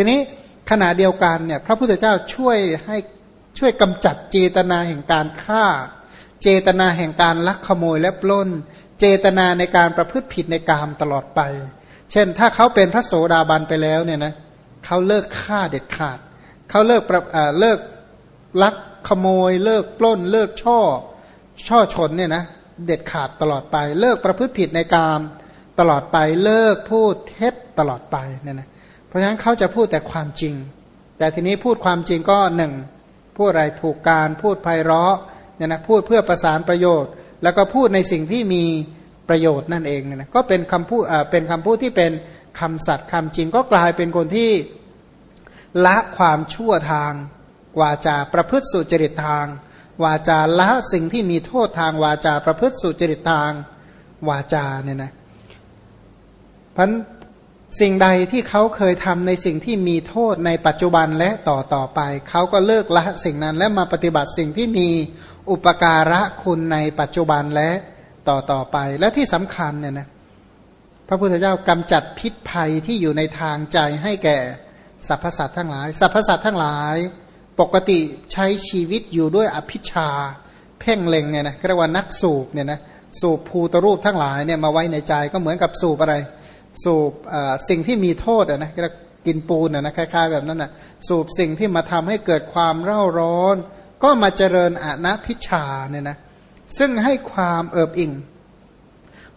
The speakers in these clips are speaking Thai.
ทีนี้ขณะเดียวกันเนี่ยพระพุทธเจ้าช่วยให้ช่วยกำจัดเจตนาแห่งการฆ่า เจตนาแห่งการลักขโมยและปล้น เจตนาในการประพฤติผิดในกามตลอดไป เช่นถ้าเขาเป็นพระโสดาบันไปแล้วเนี่ยนะเขาเลิกฆ่าเด็ดขาดเขาเลิกเลิกลักขโมย เลิกปล้น เลิกช่อ ช่อชนเนี่ยนะเด็ดขาดตลอดไป เลิกประพฤติผิดในกามตลอดไปเลิกพูดเท็จตลอดไปเนี่ยนะ เพราะฉะนั้นเขาจะพูดแต่ความจริง แต่ทีนี้พูดความจริงก็หนึ่งพูดอะไรถูกการพูดไพเราะเนี่ยนะพูดเพื่อประสานประโยชน์ แล้วก็พูดในสิ่งที่มีประโยชน์นั่นเองเนี่ยนะก็เป็นคำพูดอ่าเป็นคำพูดที่เป็นคำสัตย์คำจริงก็กลายเป็นคนที่ละความชั่วทางวาจาประพฤติสุจริตทาง วาจาละสิ่งที่มีโทษทางวาจาประพฤติสุจริตทางวาจาเนี่ยนะพัน สิ่งใดที่เขาเคยทำในสิ่งที่มีโทษในปัจจุบันและต่อต่อไป เขาก็เลิกละสิ่งนั้นและมาปฏิบัติสิ่งที่มีอุปการะคุณในปัจจุบันและต่อต่อไป และที่สำคัญเนี่ยนะพระพุทธเจ้ากำจัดพิษภัยที่อยู่ในทางใจให้แก่สรรพสัตว์ทั้งหลายสรรพสัตว์ทั้งหลาย ปกติใช้ชีวิตอยู่ด้วยอภิชา เพ่งเล็งเนี่ยนะเรียกว่านักสูบเนี่ยนะสูบภูตรูปทั้งหลายเนี่ยมาไว้ในใจก็เหมือนกับสูบอะไร สูบสิ่งที่มีโทษนะกินปูนนะคล้ายๆแบบนั้นนะสูบสิ่งที่มาทำให้เกิดความเร่าร้อน ก็มาเจริญอาณพิชาเนี่ยนะซึ่งให้ความเอิบอิ่ง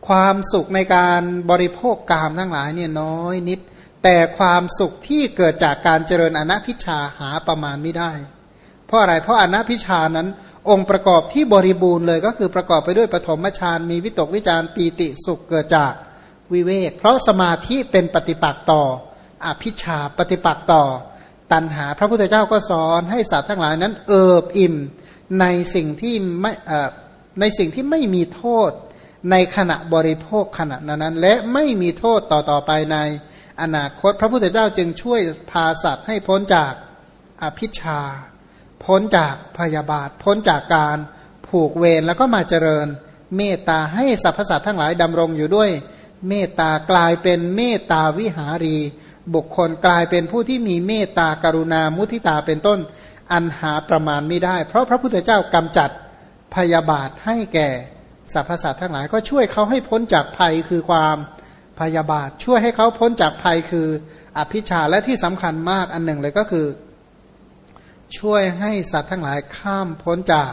ความสุขในการบริโภคกามทั้งหลายเนี่ยน้อยนิด แต่ความสุขที่เกิดจากการเจริญอนัพิชาหาประมาณไม่ได้ เพราะอะไรเพราะอนัพิชานั้นองค์ประกอบที่บริบูรณ์เลยก็คือประกอบไปด้วยปฐมฌานมีวิตกวิจารปีติสุขเกิดจาก วิเวก เพราะสมาธิเป็นปฏิปักษ์ต่อ อภิชาปฏิปักษ์ต่อ ตัณหา พระพุทธเจ้าก็สอนให้สัตว์ทั้งหลายนั้นเอิบอิ่มในสิ่งที่ไม่ในสิ่งที่ไม่มีโทษในขณะบริโภคขณะนั้น และไม่มีโทษต่อต่อไปในอนาคต พระพุทธเจ้าจึงช่วยพาสัตว์ให้พ้นจากอภิชา พ้นจากพยาบาท พ้นจากการผูกเวรแล้วก็มาเจริญเมตตาให้สรรพสัตว์ทั้งหลายดำรงอยู่ด้วย เมตตากลายเป็นเมตตาวิหารี บุคคลกลายเป็นผู้ที่มีเมตตากรุณามุทิตาเป็นต้น อันหาประมาณไม่ได้ เพราะพระพุทธเจ้ากำจัดพยาบาทให้แก่สรรพสัตว์ทั้งหลายก็ช่วยเขาให้พ้นจากภัยคือความพยาบาท ช่วยให้เขาพ้นจากภัยคืออภิชาและที่สำคัญมากอันหนึ่งเลยก็คือ ช่วยให้สัตว์ทั้งหลายข้ามพ้นจาก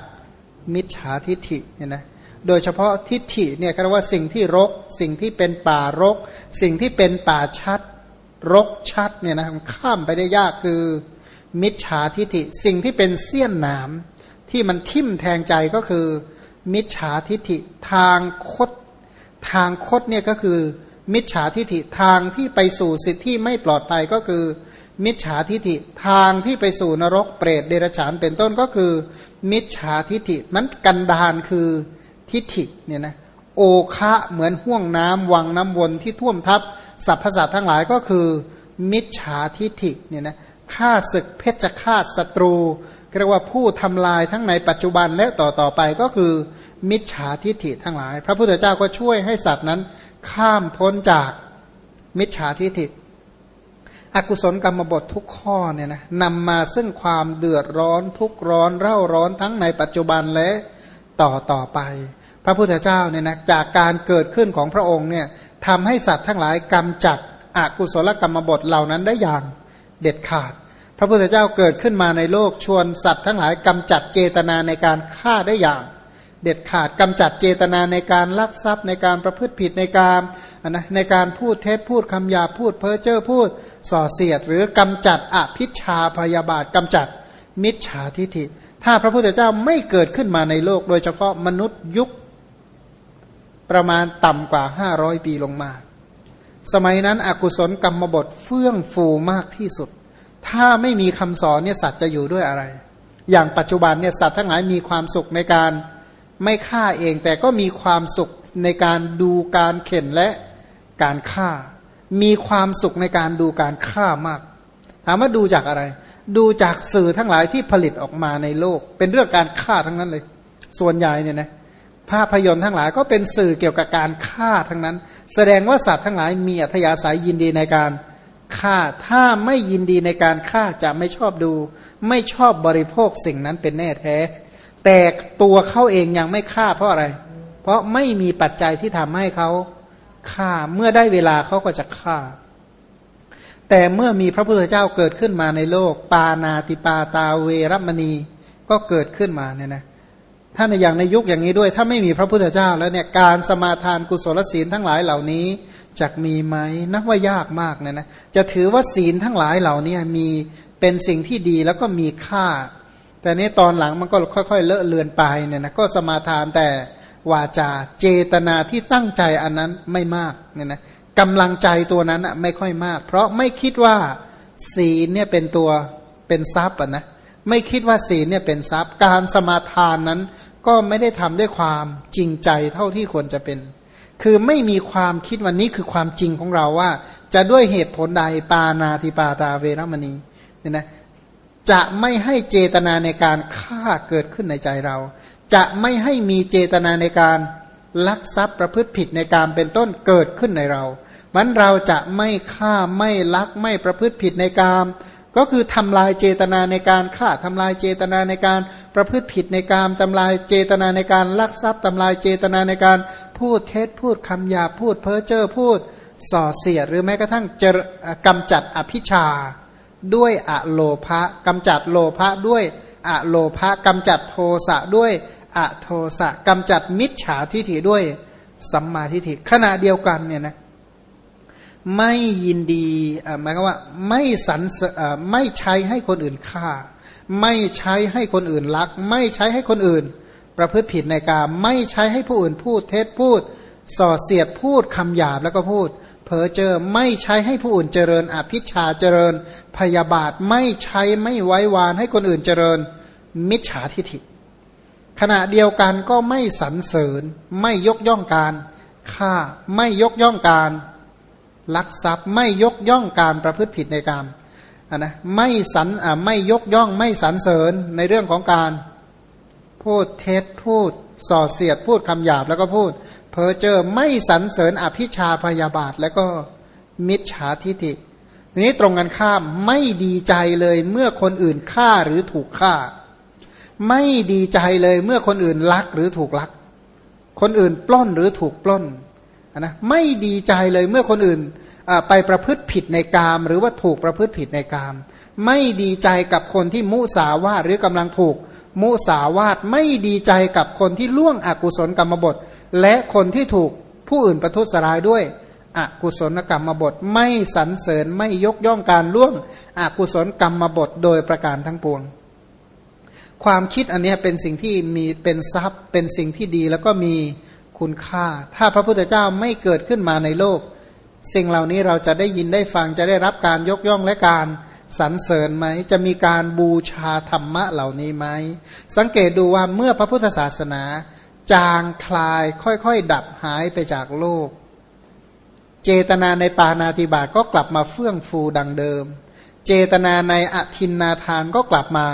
มิจฉาทิฐิเนี่ยนะ โดยเฉพาะทิฏฐิเนี่ยก็เรียกว่าสิ่งที่รก สิ่งที่เป็นป่ารก สิ่งที่เป็นป่าชัด รกชัดเนี่ยนะข้ามไปได้ยากคือ มิจฉาทิฏฐิ สิ่งที่เป็นเสี้ยนหนามที่มันทิ่มแทงใจก็คือ มิจฉาทิฏฐิทางคดทางคดเนี่ยก็คือ มิจฉาทิฏฐิทางที่ไปสู่สิทธิที่ไม่ปลอดภัยก็คือ มิจฉาทิฏฐิทางที่ไปสู่นรกเปรตเดรัจฉานเป็นต้นก็คือ มิจฉาทิฏฐิมันกันดานคือ ทิฐิเนี่ยนะโอคะเหมือนห่วงน้ำวังน้ำวนที่ท่วมทับสรรพสัตว์ทั้งหลายก็คือ มิจฉาทิฐิเนี่ยนะฆ่าศึกเพชฌฆาตศัตรูเรียกว่าผู้ทำลายทั้งในปัจจุบันและต่อต่อไปก็คือ มิจฉาทิฐิทั้งหลาย พระพุทธเจ้าก็ช่วยให้สัตว์นั้น ข้ามพ้นจากมิจฉาทิฐิอกุศลกรรมบททุกข้อเนี่ยนะนำมาซึ่งความเดือดร้อนทุกร้อนเร่าร้อนทั้งในปัจจุบันและต่อต่อไป พระพุทธเจ้าเนี่ยนะจากการเกิดขึ้นของพระองค์เนี่ยทำให้สัตว์ทั้งหลายกำจัดอกุศลกรรมบทเหล่านั้นได้อย่างเด็ดขาด พระพุทธเจ้าเกิดขึ้นมาในโลกชวนสัตว์ทั้งหลายกำจัดเจตนาในการฆ่าได้อย่างเด็ดขาดกำจัดเจตนาในการลักทรัพย์ในการประพฤติผิดในการนะในการพูดเท็จพูดคำหยาพูดเพ้อเจ้อพูดส่อเสียด หรือกำจัดอภิชาพยาบาทกำจัดมิจฉาทิฐิ ถ้าพระพุทธเจ้าไม่เกิดขึ้นมาในโลก โดยเฉพาะมนุษย์ยุค ประมาณต่ำกว่าห้าร้อยปีลงมา สมัยนั้นอกุศลกรรมบทเฟื่องฟูมากที่สุด ถ้าไม่มีคำสอนเนี่ยสัตว์จะอยู่ด้วยอะไร อย่างปัจจุบันเนี่ยสัตว์ทั้งหลายมีความสุขในการไม่ฆ่าเอง แต่ก็มีความสุขในการดูการเข็นและการฆ่า มีความสุขในการดูการฆ่ามาก ถามว่าดูจากอะไร ดูจากสื่อทั้งหลายที่ผลิตออกมาในโลก เป็นเรื่องการฆ่าทั้งนั้นเลย ส่วนใหญ่เนี่ยนะ ภาพยนตร์ทั้งหลายก็เป็นสื่อเกี่ยวกับการฆ่าทั้งนั้น แสดงว่าสัตว์ทั้งหลายมีอัธยาศัยยินดีในการฆ่าถ้าไม่ยินดีในการฆ่าจะไม่ชอบดู ไม่ชอบบริโภคสิ่งนั้นเป็นแน่แท้ แต่ตัวเขาเองยังไม่ฆ่าเพราะอะไร เพราะไม่มีปัจจัยที่ทำให้เขาฆ่าเมื่อได้เวลาเขาก็จะฆ่า แต่เมื่อมีพระพุทธเจ้าเกิดขึ้นมาในโลก ปานาติปาตาเวรมณีก็เกิดขึ้นมาเนี่ยนะ ถ้าในอย่างในยุคอย่างนี้ด้วย ถ้าไม่มีพระพุทธเจ้า แล้วเนี่ยการสมาทานกุศลศีลทั้งหลายเหล่านี้จะมีไหมนักว่ายากมากเนี่ยนะจะถือว่าศีลทั้งหลายเหล่านี้มีเป็นสิ่งที่ดีแล้วก็มีค่า แต่นี้ตอนหลังมันก็ค่อย ๆ เลอะเลือนไปเนี่ยนะก็สมาทานแต่วาจาเจตนาที่ตั้งใจอันนั้นไม่มากเนี่ยนะกำลังใจตัวนั้นอะไม่ค่อยมาก เพราะไม่คิดว่าศีลเนี่ยเป็นตัวเป็นทรัพย์อะนะไม่คิดว่าศีลเนี่ยเป็นทรัพย์ การสมาทานนั้น ก็ไม่ได้ทำด้วยความจริงใจเท่าที่ควรจะเป็น คือไม่มีความคิดวันนี้คือความจริงของเราว่า จะด้วยเหตุผลใดปานาติปาตาเวรมณีเนี่ยนะจะไม่ให้เจตนาในการฆ่าเกิดขึ้นในใจเรา จะไม่ให้มีเจตนาในการลักทรัพย์ประพฤติผิดในการเป็นต้นเกิดขึ้นในเรามันเราจะไม่ฆ่าไม่ลักไม่ประพฤติผิดในการ ก็คือทำลายเจตนาในการฆ่าทำลายเจตนาในการประพฤติผิดในการทำลายเจตนาในการลักทรัพย์ทำลายเจตนาในการพูดเท็จพูดคำหยาพูดเพ้อเจ้อพูดส่อเสียด หรือแม้กระทั่งจะกำจัดอภิชาด้วยอะโลภะกำจัดโลภะด้วยอะโลภะกำจัดโทสะด้วยอะโทสะกำจัดมิจฉาทิฏฐิด้วยสัมมาทิฏฐิขณะเดียวกันเนี่ยนะ ไม่ยินดีหมายความว่าไม่สันไม่ใช้ให้คนอื่นฆ่า ไม่ใช้ให้คนอื่นลัก ไม่ใช้ให้คนอื่น ประพฤติผิดในการไม่ใช้ให้ผู้อื่นพูดเท็จพูด ส่อเสียดพูดคำหยาบแล้วก็พูดเผลอเจอไม่ใช้ให้ผู้อื่นเจริญอภิชาเจริญ พยาบาทไม่ใช้ไม่ไว้วานให้คนอื่นเจริญ มิจฉาทิฐิ ขณะเดียวกันก็ไม่สรรเสริญ ไม่ยกย่องการฆ่าไม่ยกย่องการ ลักทรัพย์ไม่ยกย่องการประพฤติผิดในกรรมนะไม่สันไม่ยกย่องไม่สรรเสริญในเรื่องของการพูดเท็จพูดส่อเสียดพูดคำหยาบแล้วก็พูด เพอเจอไม่สรรเสริญอภิชาพยาบาทแล้วก็มิจฉาทิฐิทีนี้ตรงกันข้ามไม่ดีใจเลยเมื่อคนอื่นฆ่าหรือถูกฆ่า ไม่ดีใจเลยเมื่อคนอื่นลักหรือถูกลัก คนอื่นปล้นหรือถูกปล้น นะไม่ดีใจเลยเมื่อคนอื่นไปประพฤติผิดในกาม หรือว่าถูกประพฤติผิดในกาม ไม่ดีใจกับคนที่มุสาวาทหรือกำลังถูกมุสาวาทไม่ดีใจกับคนที่ล่วงอกุศลกรรมบท และคนที่ถูกผู้อื่นประทุษร้ายด้วยอกุศลกรรมบท ไม่สรรเสริญไม่ยกย่องการล่วงอกุศลกรรมบทโดยประการทั้งปวง ความคิดอันนี้เป็นสิ่งที่มีเป็นทรัพย์เป็นสิ่งที่ดีแล้วก็มี คุณค่า ถ้าพระพุทธเจ้าไม่เกิดขึ้นมาในโลก สิ่งเหล่านี้เราจะได้ยินได้ฟังจะได้รับการยกย่องและการสรรเสริญไหม จะมีการบูชาธรรมะเหล่านี้ไหม สังเกตดูว่าเมื่อพระพุทธศาสนา จางคลายค่อยๆ ดับหายไปจากโลก เจตนาในปานาติบาตก็กลับมาเฟื่องฟูดังเดิม เจตนาในอธินนาทานก็กลับมา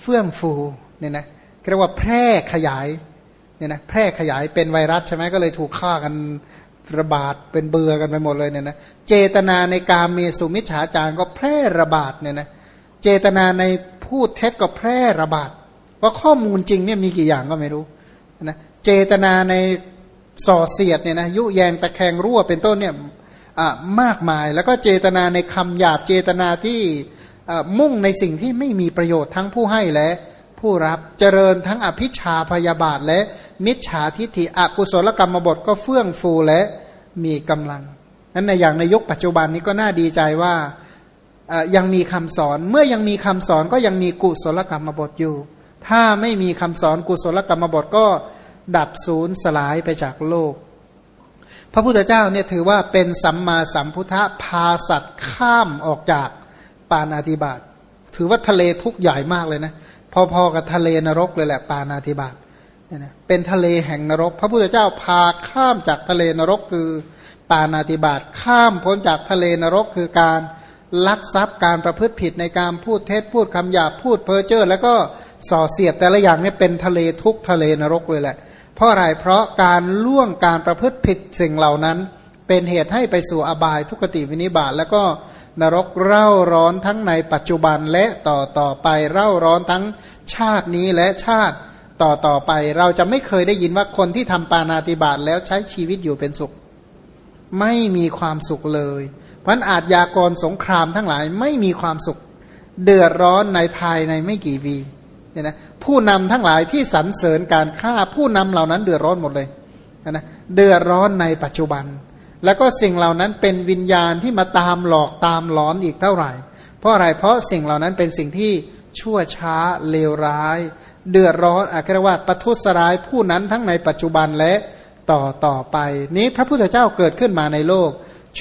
เฟื่องฟูเนี่ยนะเรียกว่าแพร่ขยาย เนี่ยนะแพร่ขยายเป็นไวรัสใช่ไหมก็เลยถูกฆ่ากันระบาดเป็นเบื่อกันไปหมดเลยเนี่ยนะเจตนาในการเมสุมิจฉาจารก็แพร่ระบาดเนี่ยนะเจตนาในพูดเท็จก็แพร่ระบาดว่าข้อมูลจริงเนี่ยมีกี่อย่างก็ไม่รู้นะเจตนาในส่อเสียดเนี่ยนะยุแยงตะแคงรั่วเป็นต้นเนี่ยมากมาย แล้วก็เจตนาในคำหยาบเจตนาที่มุ่งในสิ่งที่ไม่มีประโยชน์ทั้งผู้ให้และ ผู้รับเจริญทั้งอภิชาพยาบาทและมิจฉาทิฏฐิอกุศลกรรมบทก็เฟื่องฟูและมีกำลังนั้นในอย่างในยุคปัจจุบันนี้ก็น่าดีใจว่ายังมีคำสอนเมื่อยังมีคำสอนก็ยังมีกุศลกรรมบทอยู่ ถ้าไม่มีคำสอนกุศลกรรมบทก็ดับศูนย์สลายไปจากโลก พระพุทธเจ้าเนี่ยถือว่าเป็นสัมมาสัมพุทธพาสัตว์ข้ามออกจากปานาติบาตถือว่าทะเลทุกใหญ่มากเลยนะ พอๆกับทะเลนรกเลยแหละปานาธิบาตเนี่ยนะเป็นทะเลแห่งนรก พระพุทธเจ้าพาข้ามจากทะเลนรกคือปานาธิบาตข้ามพ้นจากทะเลนรกคือการลักทรัพย์การประพฤติผิดในการพูดเท็จพูดคำหยาพูดเพ้อเจ้อแล้วก็ส่อเสียดแต่ละอย่างนี่เป็นทะเลทุกทะเลนรกเลยแหละ เพราะอะไรเพราะการล่วงการประพฤติผิดสิ่งเหล่านั้น เป็นเหตุให้ไปสู่อบายทุกติวินิบาตแล้วก็ นรกเร่าร้อนทั้งในปัจจุบันและต่อต่อไปเร่าร้อนทั้งชาตินี้และชาติต่อต่อไป เราจะไม่เคยได้ยินว่าคนที่ทำปานาติบาตแล้วใช้ชีวิตอยู่เป็นสุข ไม่มีความสุขเลยพันอาจยากรสงครามทั้งหลายไม่มีความสุข เดือดร้อนในภายในไม่กี่วีเนี่ยนะผู้นำทั้งหลายที่สรรเสริญการฆ่าผู้นำเหล่านั้นเดือดร้อนหมดเลยนะเดือดร้อนในปัจจุบัน แล้วก็สิ่งเหล่านั้นเป็นวิญญาณที่มาตามหลอกตามหลอนอีกเท่าไหร่ เพราะอะไรเพราะสิ่งเหล่านั้นเป็นสิ่งที่ชั่วช้าเลวร้าย เดือดร้อนอาครว่าปทุสร้ายผู้นั้นทั้งในปัจจุบันและต่อต่อไป นี้พระพุทธเจ้าเกิดขึ้นมาในโลก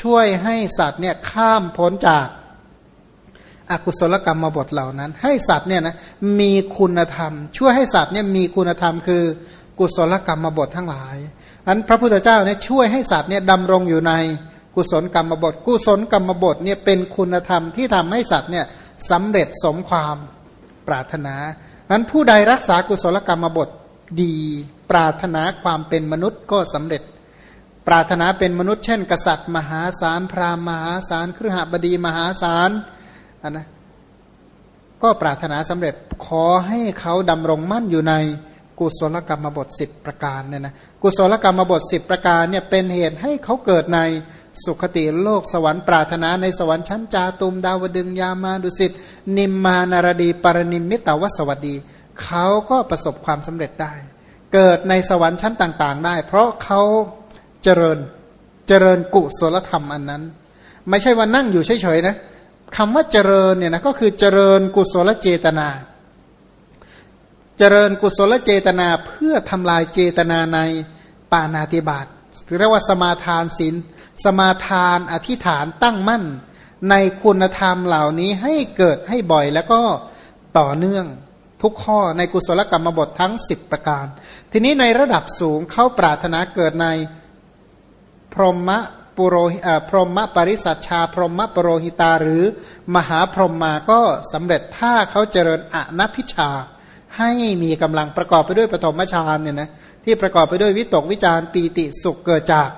ช่วยให้สัตว์เนี่ยข้ามพ้นจากอากุศลกรรมมาบทเหล่านั้น ให้สัตว์เนี่ยนะมีคุณธรรม ช่วยให้สัตว์เนี่ยมีคุณธรรมคือกุศลกรรมมาบททั้งหลาย อันพระพุทธเจ้าเนี่ยช่วยให้สัตว์เนี่ยดำรงอยู่ในกุศลกรรมบท กุศลกรรมบทเนี่ยเป็นคุณธรรมที่ทำให้สัตว์เนี่ยสำเร็จสมความปรารถนานั้นผู้ใดรักษากุศลกรรมบทดี ปรารถนาความเป็นมนุษย์ก็สำเร็จ ปรารถนาเป็นมนุษย์เช่น กษัตริย์ มหาศาลพราหมณ์มหาศาลครหบดีมหาศาลนนะก็ปรารถนาสำเร็จขอให้เขาดำรงมั่นอยู่ใน กุศลกรรมบทสิบประการเนี่ยนะกุศลกรรมบทสิบประการเนี่ยเป็นเหตุให้เขาเกิดในสุขติโลกสวรรค์ปรารถนาในสวรรค์ชั้นจาตุมดาวดึงยามาดุสิตนิมมานารดีปรนิมมิตาวสวัสดี เขาก็ประสบความสำเร็จได้ เกิดในสวรรค์ชั้นต่างๆ ได้ เพราะเขาเจริญเจริญกุศลธรรมอันนั้น ไม่ใช่ว่านั่งอยู่เฉยๆนะคำว่าเจริญเนี่ยนะก็คือเจริญกุศลเจตนา เจริญกุศลเจตนาเพื่อทำลายเจตนาในปานาติบาตเรียกว่าสมาทานศีลสมาทานอธิษฐานตั้งมั่น ในคุณธรรมเหล่านี้ให้เกิดให้บ่อยแล้วก็ต่อเนื่องทุกข้อในกุศลกรรมบททั้ง 10 ประการ ทีนี้ในระดับสูงเขาปรารถนาเกิดในพรหมปุโรพรหมปริสัชชา พรหมปโรหิตาหรือมหาพรหมมาก็สำเร็จถ้าเขาเจริญอนัพิชา ให้มีกำลังประกอบไปด้วยปฐมฌานเนี่ยนะที่ประกอบไปด้วยวิตกวิจารปีติสุขเกิดจาก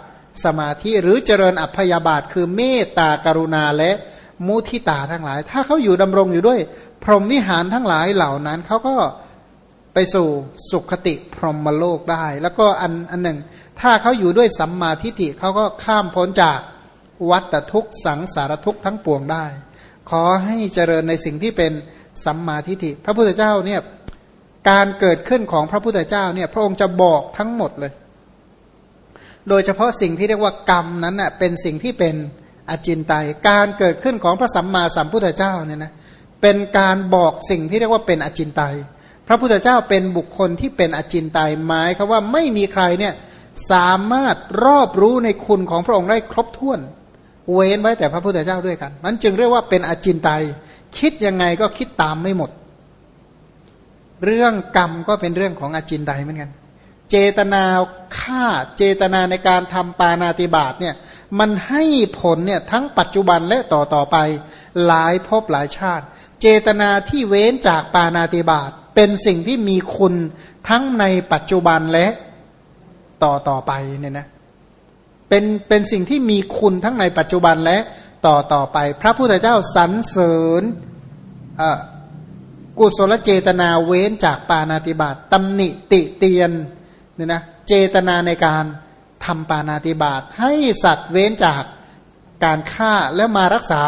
สมาธิหรือเจริญอัพยาบาท คือเมตตากรุณาและมุทิตาทั้งหลาย ถ้าเขาอยู่ดำรงอยู่ด้วย พรหมวิหารทั้งหลายเหล่านั้นเขาก็ไปสู่สุขติพรหมโลกได้ แล้วก็อันอันหนึ่ง ถ้าเขาอยู่ด้วยสัมมาทิฏฐิเขาก็ข้ามพ้นจากวัตทุกสังสารทุกทั้งปวงได้ ขอให้เจริญในสิ่งที่เป็นสัมมาทิฏฐิพระพุทธเจ้าเนี่ย การเกิดขึ้นของพระพุทธเจ้าเนี่ยพระองค์จะบอกทั้งหมดเลย โดยเฉพาะสิ่งที่เรียกว่ากรรมนั้นน่ะเป็นสิ่งที่เป็นอจินไตยการเกิดขึ้นของพระสัมมาสัมพุทธเจ้าเนี่ยนะเป็นการบอกสิ่งที่เรียกว่าเป็นอจินไตยพระพุทธเจ้าเป็นบุคคลที่เป็นอจินไตยหมายคือว่าไม่มีใครเนี่ยสามารถรอบรู้ในคุณของพระองค์ได้ครบถ้วน เว้นไว้แต่พระพุทธเจ้าด้วยกัน มันจึงเรียกว่าเป็นอจินไตยคิดยังไงก็คิดตามไม่หมด เรื่องกรรมก็เป็นเรื่องของอจินไตยเหมือนกัน เจตนาฆ่าเจตนาในการทำปานาติบาตเนี่ยมันให้ผลเนี่ยทั้งปัจจุบันและต่อต่อไปหลายภพหลายชาติ เจตนาที่เว้นจากปานาติบาตเป็นสิ่งที่มีคุณทั้งในปัจจุบันและต่อต่อไปเนี่ยนะเป็นเป็นสิ่งที่มีคุณทั้งในปัจจุบันและต่อต่อไป พระพุทธเจ้าสรรเสริญ กุศลเจตนาเว้นจากปานาติบาตตำหนิติเตียนเนี่ยนะเจตนาในการทำปานาติบาตให้สัตว์เว้นจากการฆ่าแล้วมารักษา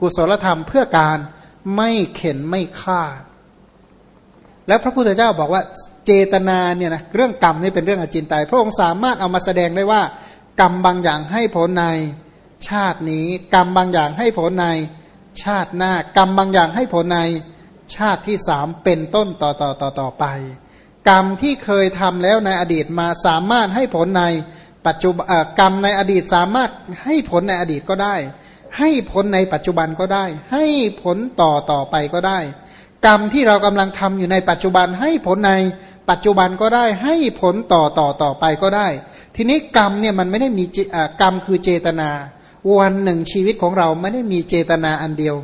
กุศลธรรมเพื่อการไม่เข็นไม่ฆ่า แล้วพระพุทธเจ้าบอกว่าเจตนาเนี่ยนะเรื่องกรรมนี่เป็นเรื่องอจินไตยพระองค์สามารถเอามาแสดงได้ว่า กรรมบางอย่างให้ผลในชาตินี้ กรรมบางอย่างให้ผลในชาติหน้า กรรมบางอย่างให้ผลใน ชาติที่สามเป็นต้นต่อต่อต่อต่อไป กรรมที่เคยทำแล้วในอดีตมาสามารถให้ผลในปัจจุบันกรรมในอดีตสามารถให้ผลในอดีตก็ได้ ให้ผลในปัจจุบันก็ได้ ให้ผลต่อต่อไปก็ได้ กรรมที่เรากำลังทำอยู่ในปัจจุบันให้ผลในปัจจุบันก็ได้ให้ผลต่อต่อต่อไปก็ได้ ทีนี้กรรมเนี่ยมันไม่ได้มีกรรมคือเจตนา วันหนึ่งชีวิตของเราไม่ได้มีเจตนาอันเดียว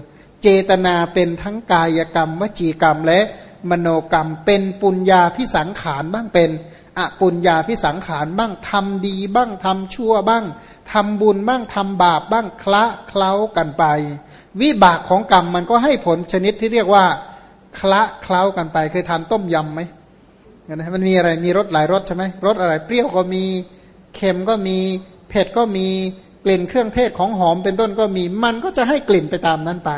เจตนาเป็นทั้งกายกรรม วจีกรรมและมโนกรรม เป็นปุญญาพิสังขารบ้างเป็นอปุญญาพิสังขารบ้างทำดีบ้างทำชั่วบ้าง ทำบุญบ้างทำบาปบ้างคละเคล้ากันไป วิบากของกรรมมันก็ให้ผลชนิดที่เรียกว่า คละเคล้ากันไปเคยทานต้มยำไหมนะมันมีอะไรมีรสหลายรสใช่ไหมรสอะไรเปรี้ยวก็มีเค็มก็มีเผ็ดก็มีกลิ่นเครื่องเทศของหอมเป็นต้นก็มี มันก็จะให้กลิ่นไปตามนั้นไป